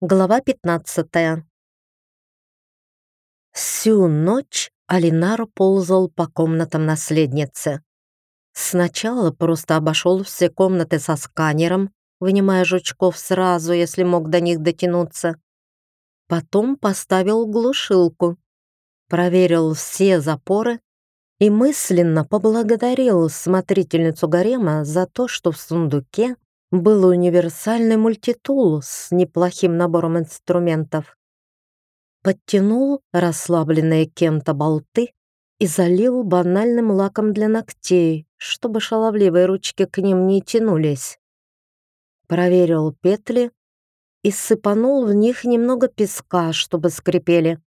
Глава 15 Всю ночь Алинар ползал по комнатам наследницы. Сначала просто обошел все комнаты со сканером, вынимая жучков сразу, если мог до них дотянуться. Потом поставил глушилку, проверил все запоры и мысленно поблагодарил смотрительницу гарема за то, что в сундуке был универсальный мультитул с неплохим набором инструментов. Подтянул расслабленные кем-то болты и залил банальным лаком для ногтей, чтобы шаловливые ручки к ним не тянулись. Проверил петли и сыпанул в них немного песка, чтобы скрипели.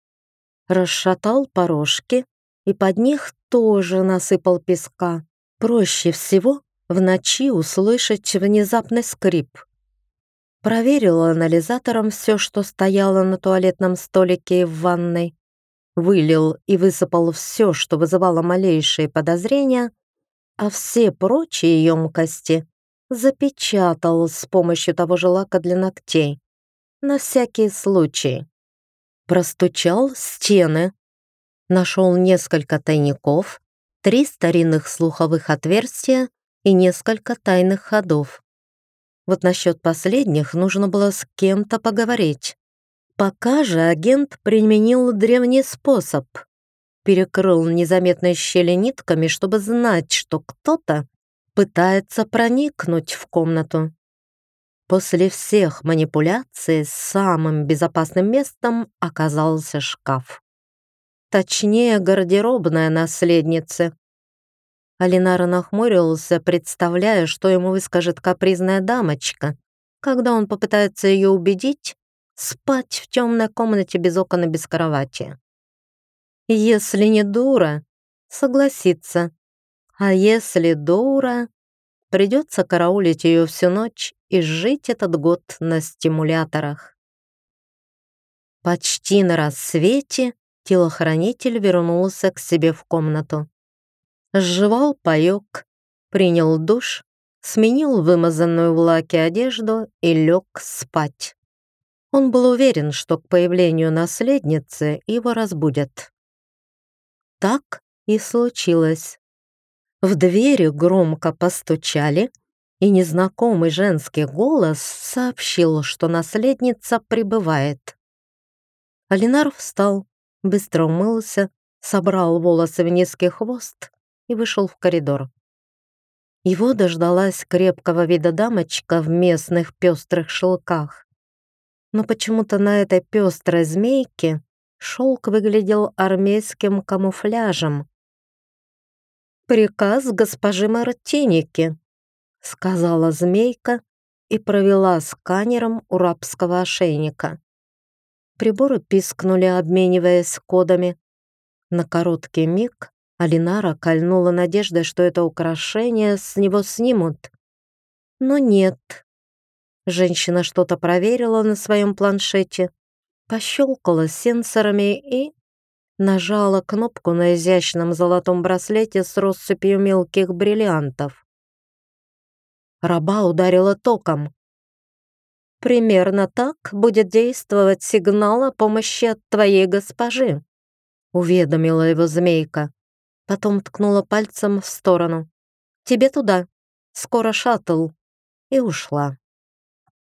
Расшатал порожки и под них тоже насыпал песка. Проще всего в ночи услышать внезапный скрип. Проверил анализатором все, что стояло на туалетном столике и в ванной. Вылил и высыпал все, что вызывало малейшие подозрения, а все прочие емкости запечатал с помощью того же лака для ногтей. На всякий случай. Простучал стены. Нашел несколько тайников, три старинных слуховых отверстия и несколько тайных ходов. Вот насчет последних нужно было с кем-то поговорить. Пока же агент применил древний способ. Перекрыл незаметные щели нитками, чтобы знать, что кто-то пытается проникнуть в комнату. После всех манипуляций самым безопасным местом оказался шкаф. Точнее, гардеробная наследницы. Алинара нахмурился, представляя, что ему выскажет капризная дамочка, когда он попытается ее убедить спать в темной комнате без окон и без кровати. Если не дура, согласится. А если дура, придется караулить ее всю ночь и жить этот год на стимуляторах. Почти на рассвете телохранитель вернулся к себе в комнату. Сживал паёк, принял душ, сменил вымазанную в лаке одежду и лег спать. Он был уверен, что к появлению наследницы его разбудят. Так и случилось. В двери громко постучали, и незнакомый женский голос сообщил, что наследница прибывает. Алинар встал, быстро умылся, собрал волосы в низкий хвост и вышел в коридор. Его дождалась крепкого вида дамочка в местных пестрых шелках. Но почему-то на этой пестрой змейке шелк выглядел армейским камуфляжем. «Приказ госпожи Мартиники», — сказала змейка и провела сканером у рабского ошейника. Приборы пискнули, обмениваясь кодами. На короткий миг Алинара кольнула надеждой, что это украшение с него снимут. Но нет. Женщина что-то проверила на своем планшете, пощелкала сенсорами и нажала кнопку на изящном золотом браслете с россыпью мелких бриллиантов. Раба ударила током. «Примерно так будет действовать сигнал о помощи от твоей госпожи», уведомила его змейка. Потом ткнула пальцем в сторону. «Тебе туда. Скоро шаттл». И ушла.